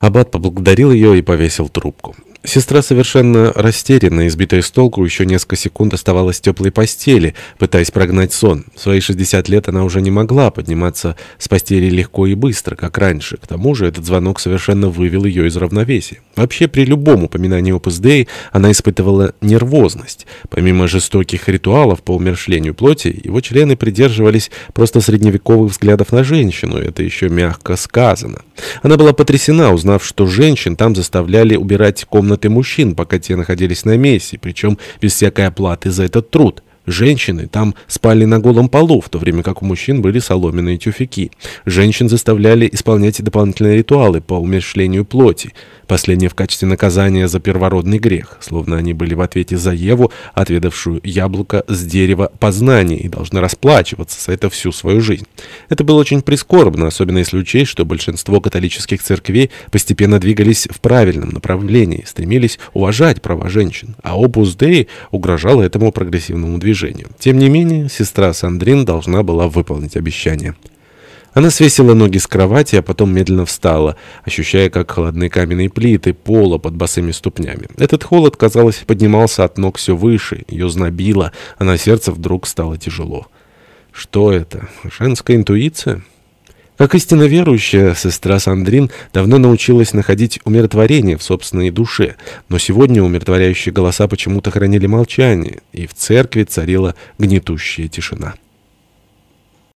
Аббат поблагодарил ее и повесил трубку. Сестра совершенно растерянная, избитая с толку, еще несколько секунд оставалась в теплой постели, пытаясь прогнать сон. В свои 60 лет она уже не могла подниматься с постели легко и быстро, как раньше. К тому же этот звонок совершенно вывел ее из равновесия. Вообще, при любом упоминании Опус Dei она испытывала нервозность. Помимо жестоких ритуалов по умершлению плоти, его члены придерживались просто средневековых взглядов на женщину, это еще мягко сказано. Она была потрясена, узнав, что женщин там заставляли убирать комнаты мужчин, пока те находились на месте, причем без всякой оплаты за этот труд. Женщины там спали на голом полу, в то время как у мужчин были соломенные тюфяки. Женщин заставляли исполнять дополнительные ритуалы по умершлению плоти. Последнее в качестве наказания за первородный грех, словно они были в ответе за Еву, отведавшую яблоко с дерева познания, и должны расплачиваться за это всю свою жизнь. Это было очень прискорбно, особенно если учесть, что большинство католических церквей постепенно двигались в правильном направлении, стремились уважать права женщин, а Опус Dei угрожал этому прогрессивному движению. Тем не менее, сестра Сандрин должна была выполнить обещание. Она свесила ноги с кровати, а потом медленно встала, ощущая, как холодные каменные плиты пола под босыми ступнями. Этот холод, казалось, поднимался от ног все выше, ее знобило, а на сердце вдруг стало тяжело. Что это? Женская интуиция? Как истинно верующая, сестра Сандрин давно научилась находить умиротворение в собственной душе, но сегодня умиротворяющие голоса почему-то хранили молчание, и в церкви царила гнетущая тишина.